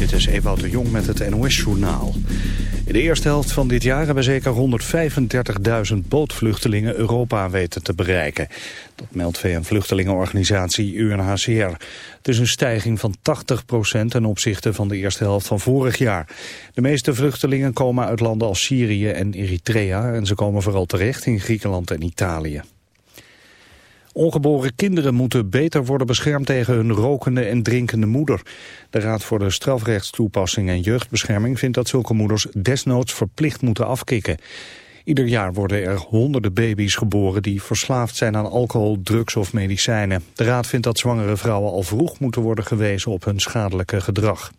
Dit is Ewout de Jong met het NOS-journaal. In de eerste helft van dit jaar hebben zeker 135.000 bootvluchtelingen Europa weten te bereiken. Dat meldt VN-vluchtelingenorganisatie UNHCR. Het is een stijging van 80% ten opzichte van de eerste helft van vorig jaar. De meeste vluchtelingen komen uit landen als Syrië en Eritrea... en ze komen vooral terecht in Griekenland en Italië. Ongeboren kinderen moeten beter worden beschermd tegen hun rokende en drinkende moeder. De Raad voor de Strafrechtstoepassing en Jeugdbescherming vindt dat zulke moeders desnoods verplicht moeten afkicken. Ieder jaar worden er honderden baby's geboren die verslaafd zijn aan alcohol, drugs of medicijnen. De Raad vindt dat zwangere vrouwen al vroeg moeten worden gewezen op hun schadelijke gedrag.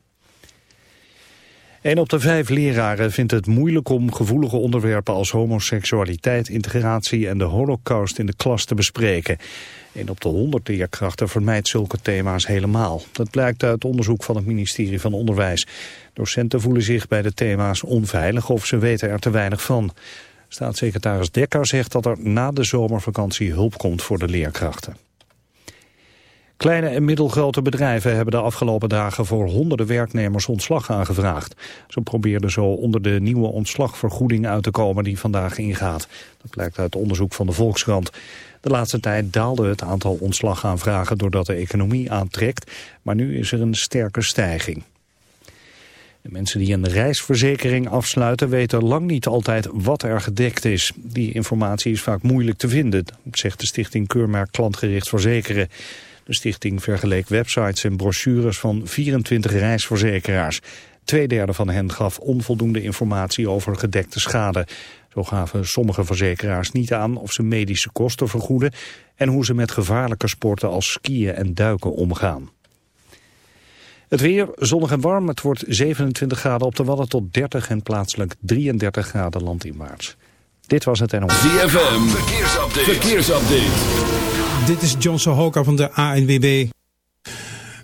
Een op de vijf leraren vindt het moeilijk om gevoelige onderwerpen als homoseksualiteit, integratie en de holocaust in de klas te bespreken. Een op de honderd leerkrachten vermijdt zulke thema's helemaal. Dat blijkt uit onderzoek van het ministerie van Onderwijs. Docenten voelen zich bij de thema's onveilig of ze weten er te weinig van. Staatssecretaris Dekker zegt dat er na de zomervakantie hulp komt voor de leerkrachten. Kleine en middelgrote bedrijven hebben de afgelopen dagen voor honderden werknemers ontslag aangevraagd. Ze probeerden zo onder de nieuwe ontslagvergoeding uit te komen die vandaag ingaat. Dat blijkt uit onderzoek van de Volkskrant. De laatste tijd daalde het aantal ontslagaanvragen doordat de economie aantrekt, maar nu is er een sterke stijging. De mensen die een reisverzekering afsluiten weten lang niet altijd wat er gedekt is. Die informatie is vaak moeilijk te vinden, zegt de stichting Keurmerk Klantgericht Verzekeren. De stichting vergeleek websites en brochures van 24 reisverzekeraars. Tweederde van hen gaf onvoldoende informatie over gedekte schade. Zo gaven sommige verzekeraars niet aan of ze medische kosten vergoeden... en hoe ze met gevaarlijke sporten als skiën en duiken omgaan. Het weer, zonnig en warm. Het wordt 27 graden op de Wadden tot 30 en plaatselijk 33 graden landinwaarts. Dit was het NOS. ZFM, verkeersupdate. verkeersupdate. Dit is John Sohoka van de ANWB.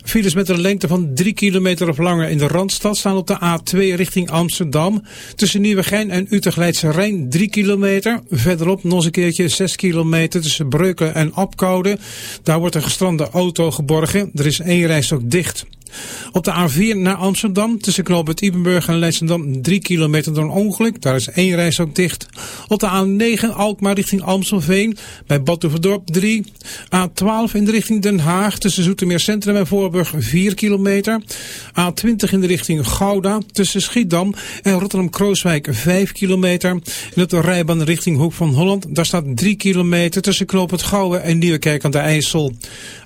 Files met een lengte van 3 kilometer of langer in de Randstad staan op de A2 richting Amsterdam. Tussen Nieuwegein en Utrecht-Leidse Rijn 3 kilometer. Verderop nog eens een keertje 6 kilometer tussen Breuken en Apkoude. Daar wordt een gestrande auto geborgen. Er is één rijstok dicht. Op de A4 naar Amsterdam tussen Knoopert Ibenburg en Leidschendam 3 kilometer door een ongeluk. Daar is één reis ook dicht. Op de A9 Alkmaar richting Amstelveen bij Badhoevedorp 3. A12 in de richting Den Haag tussen Zoetermeer Centrum en Voorburg 4 kilometer. A20 in de richting Gouda tussen Schiedam en Rotterdam-Krooswijk 5 kilometer. En op de rijbaan richting Hoek van Holland daar staat 3 kilometer tussen Knoopert Gouwen en Nieuwekerk aan de IJssel.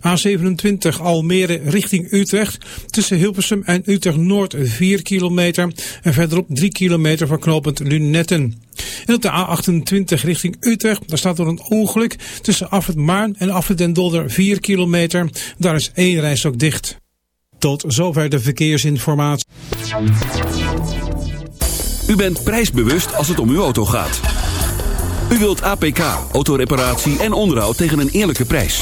A27 Almere richting Utrecht Tussen Hilversum en Utrecht-Noord 4 kilometer. En verderop 3 kilometer van knooppunt Lunetten. En op de A28 richting Utrecht, daar staat er een ongeluk. Tussen Afrit Maarn en Afrit den Dolder 4 kilometer. Daar is één reis ook dicht. Tot zover de verkeersinformatie. U bent prijsbewust als het om uw auto gaat. U wilt APK, autoreparatie en onderhoud tegen een eerlijke prijs.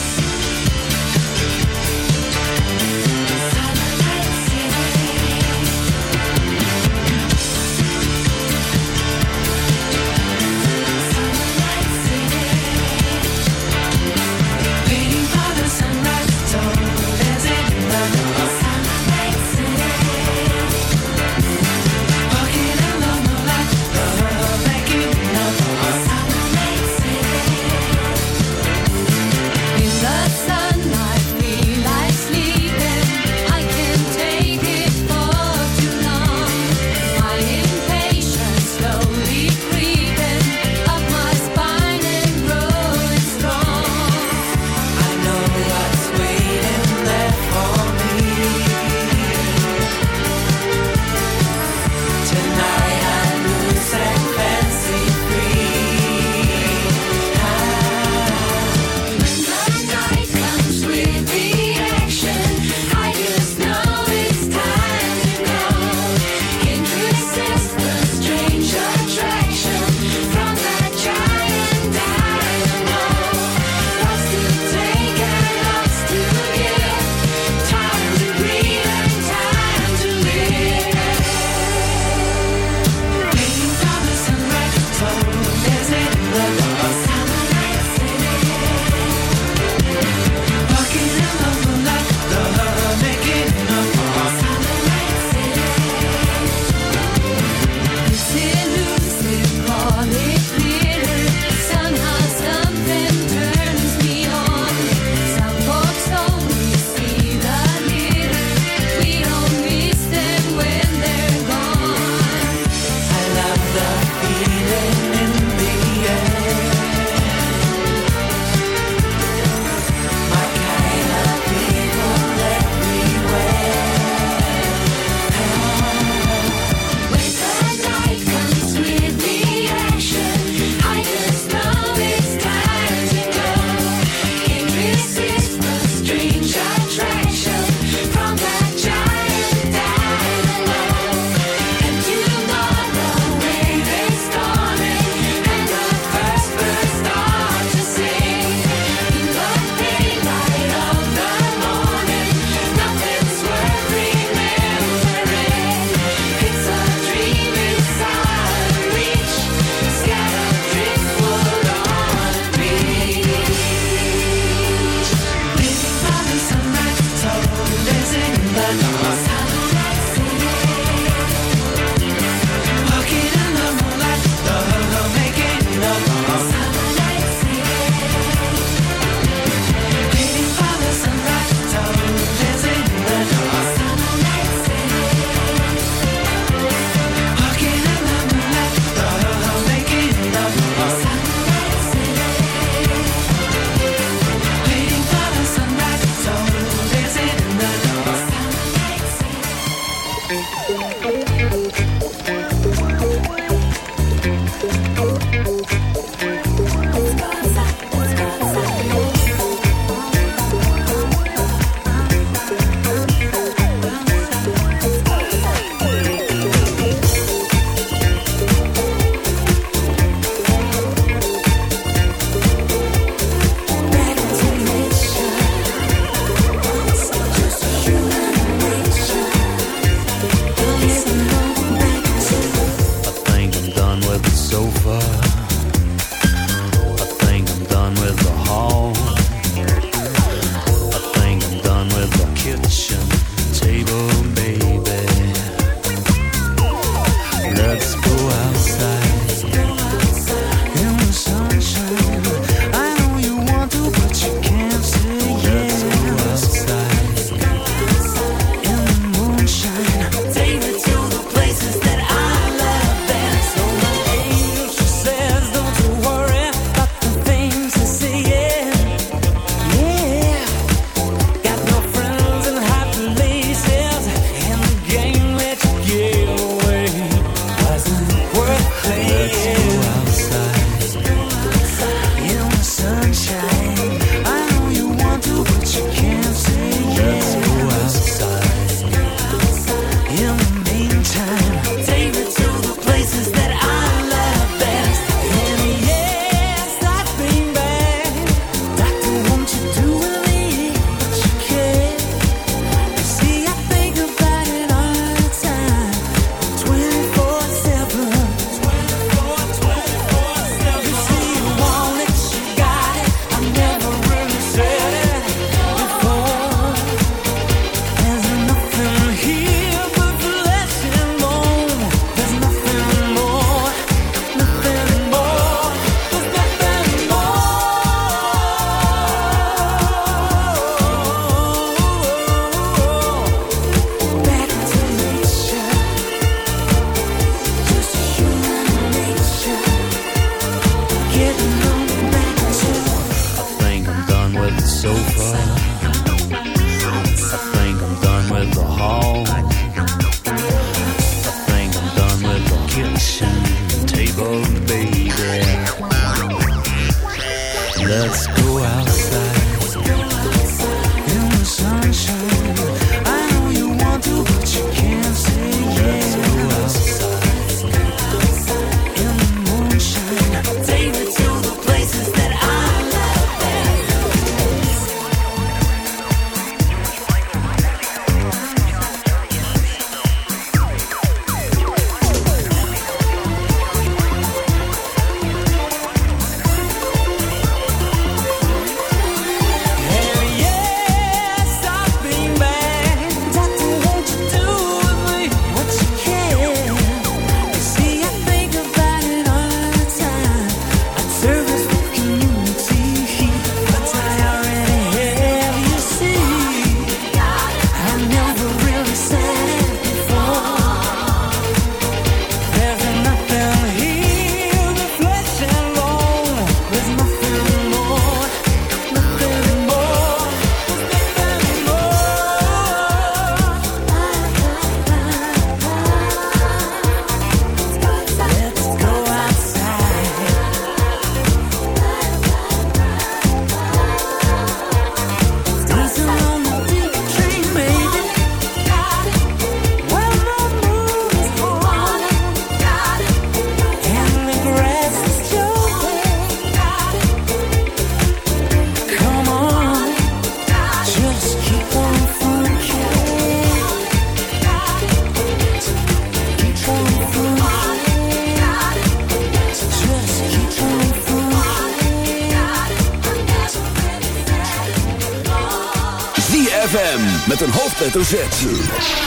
Hoofdletter Z.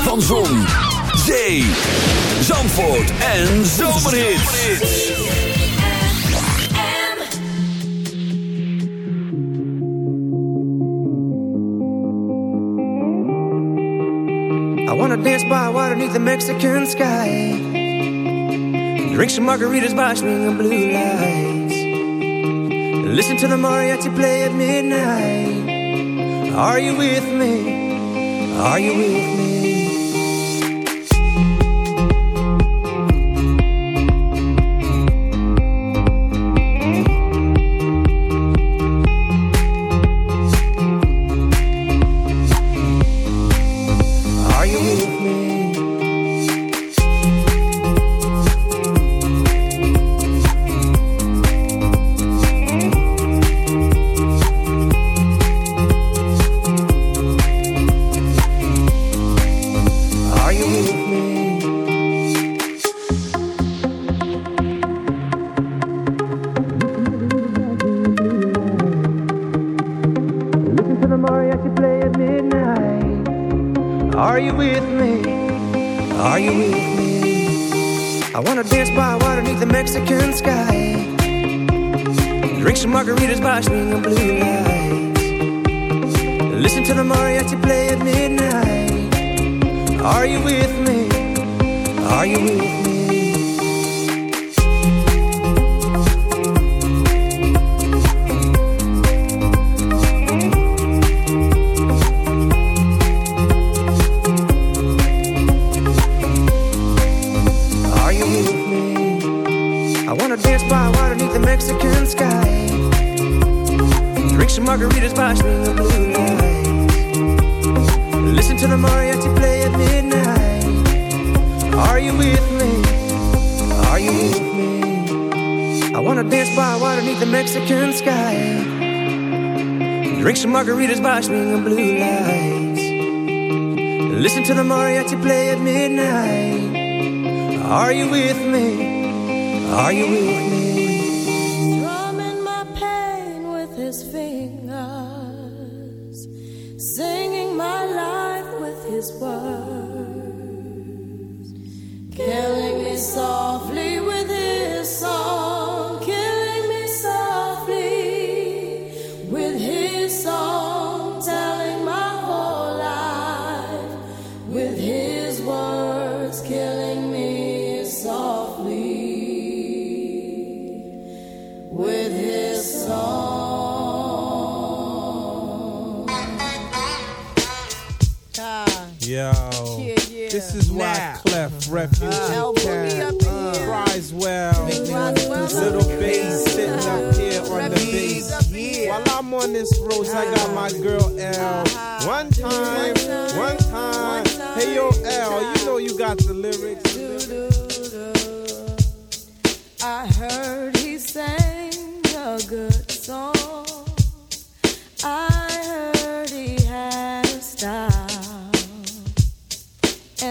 Van Zon, Zee, Zandvoort en Zomerhits. I wanna dance by water beneath the Mexican sky. Drink some margaritas by swinging blue lights. Listen to the mariachi play at midnight. Are you with me? Are you Clef, Refuge, uh, Cat, uh, Risewell, Little Bass sitting up here on the bass. While I'm on this road, I got my girl L. One time, one time. Hey yo, L, you know you got the lyrics. I heard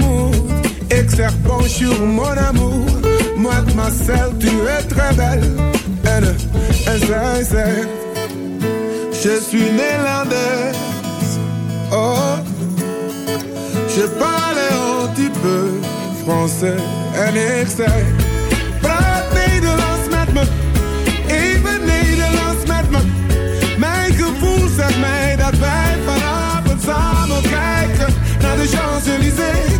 amour et que faire mon amour. Moi, Marcel, sœur, tu es très belle. Elle, elle, elle, Je suis néerlandaise. Oh, je parle un petit peu français. En ik zeg, praat Nederlands met me. Even Nederlands met me. Mijn gevoel zegt mij dat wij vanavond samen kijken naar de Champs-Élysées.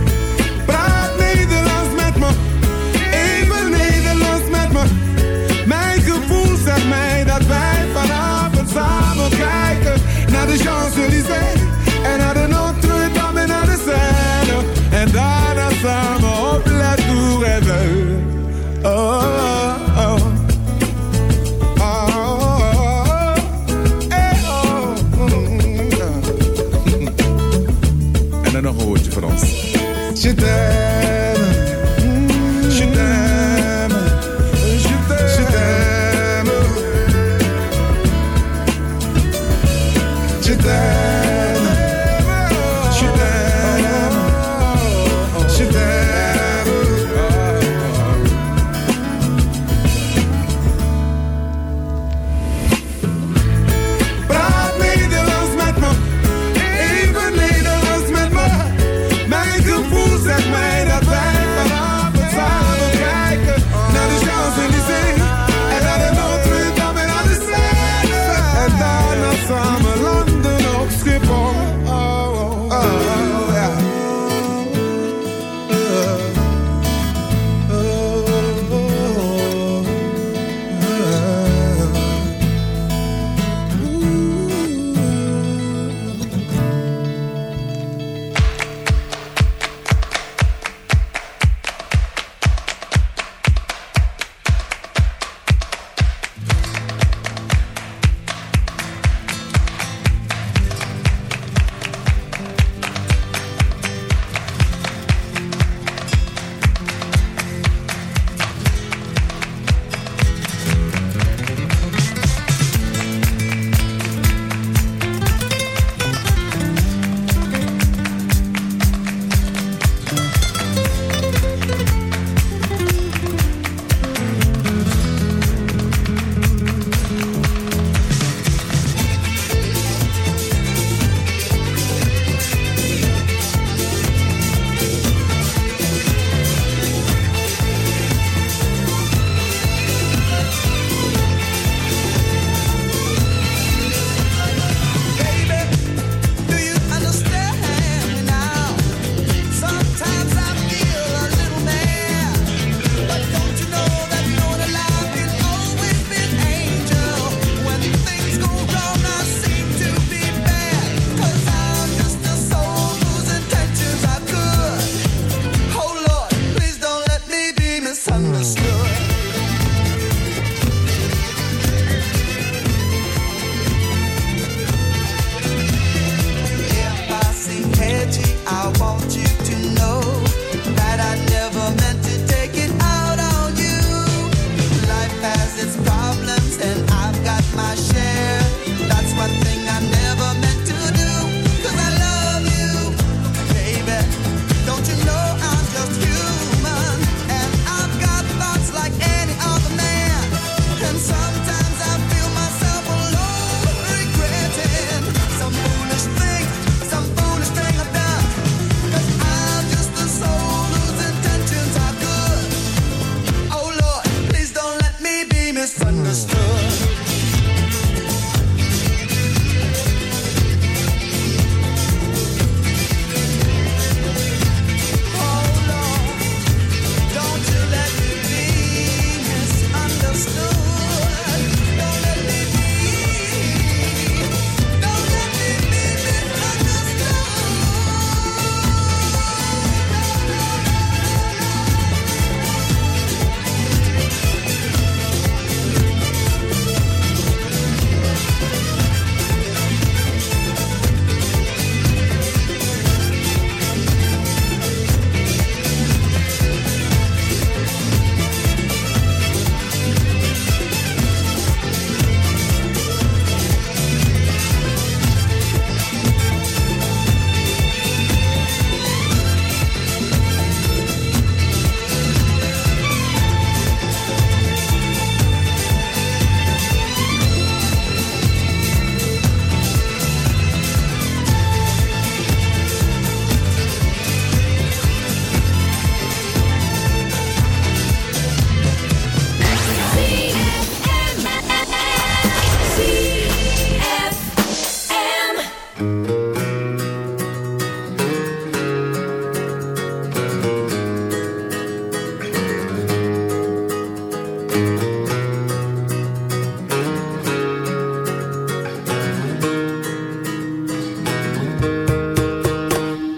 Je t'aime.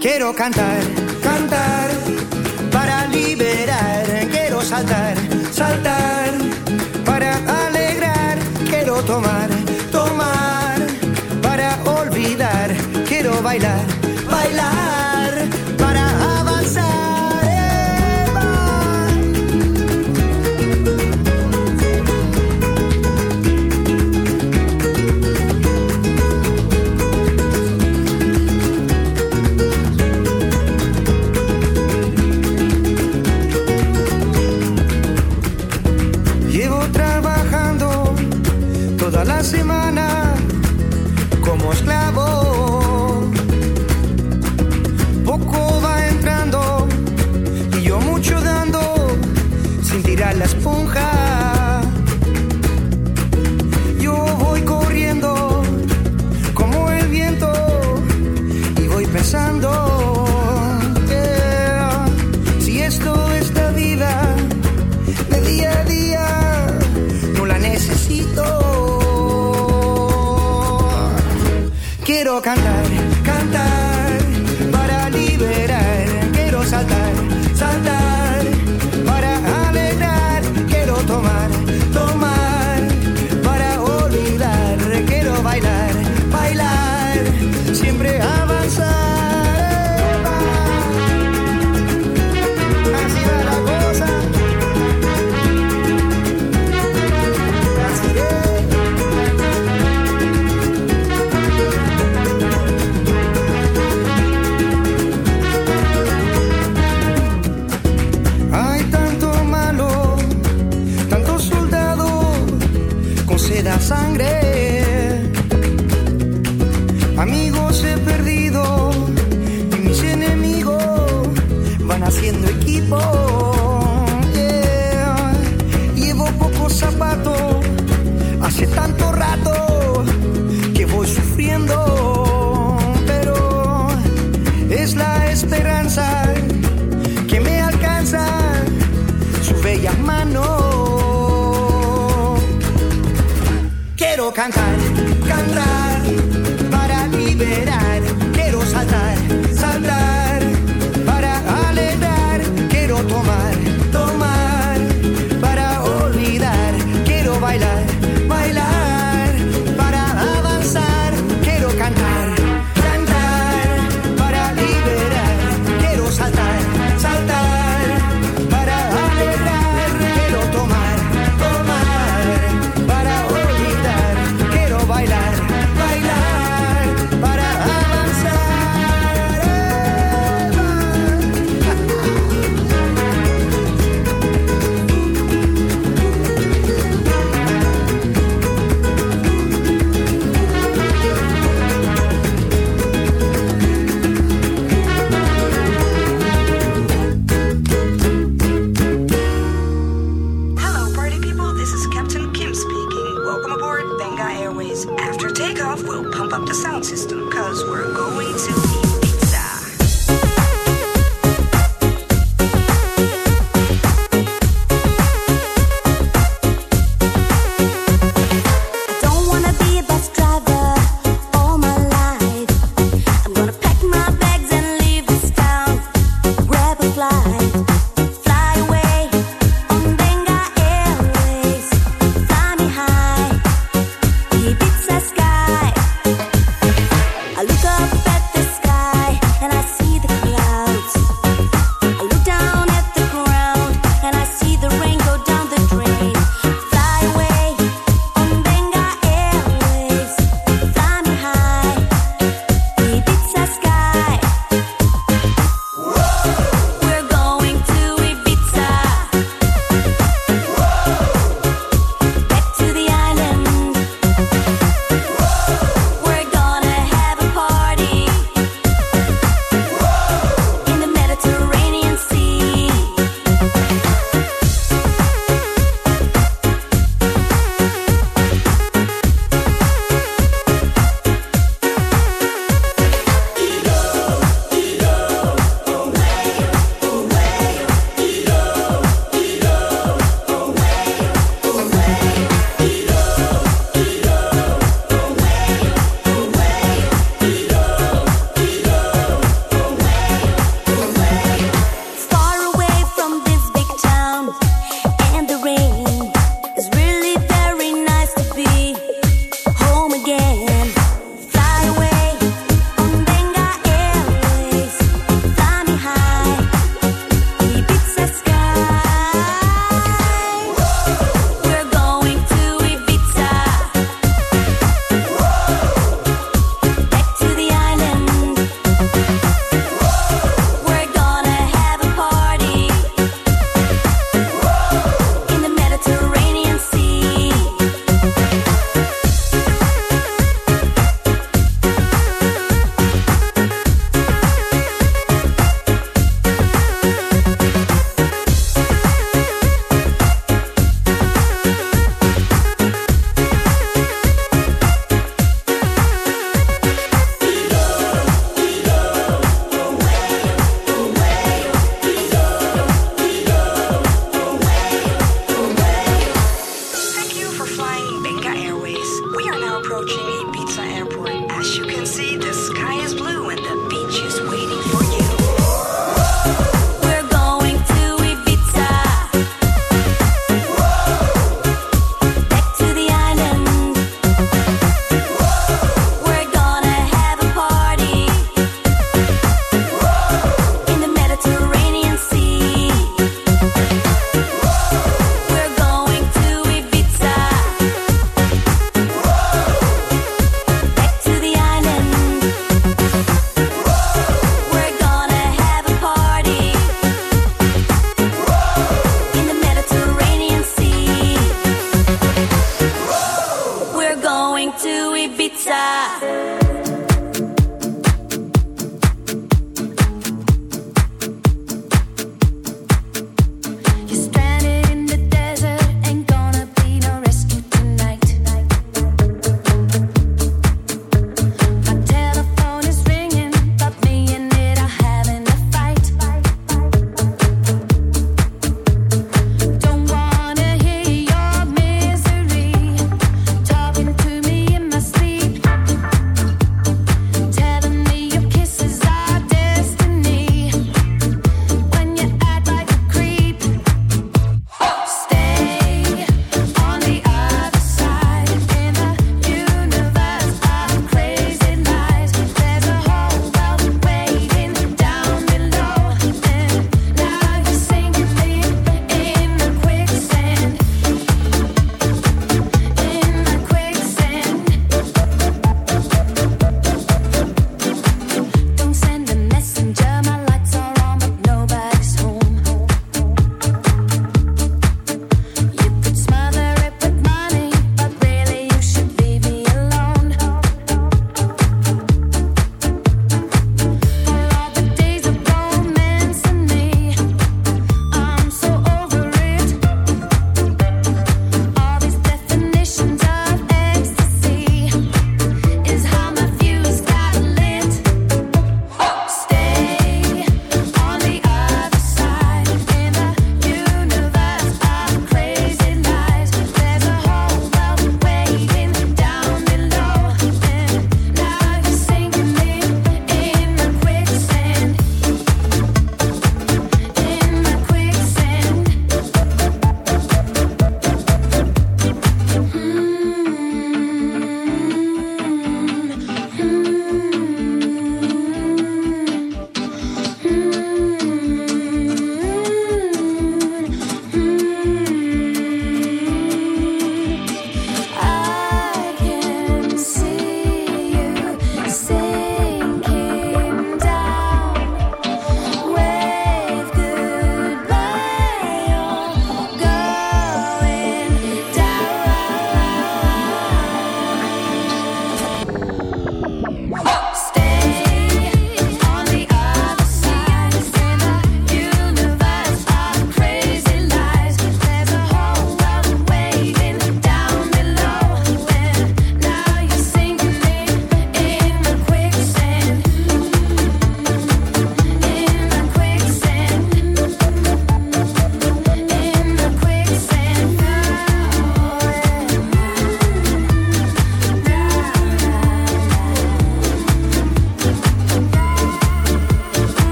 Quiero cantar. System because we're going to eat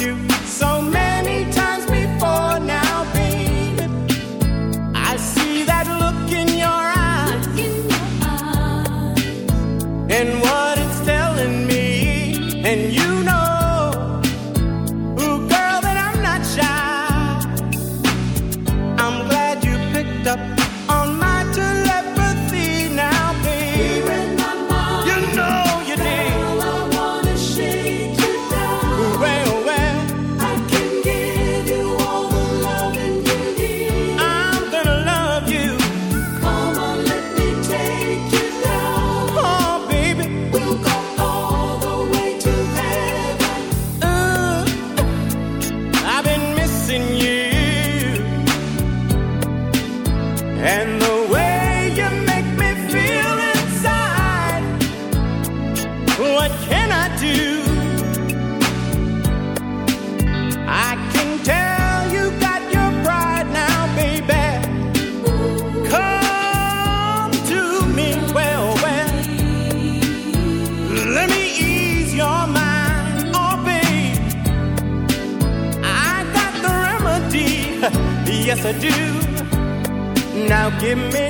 you. yes I do. Now give me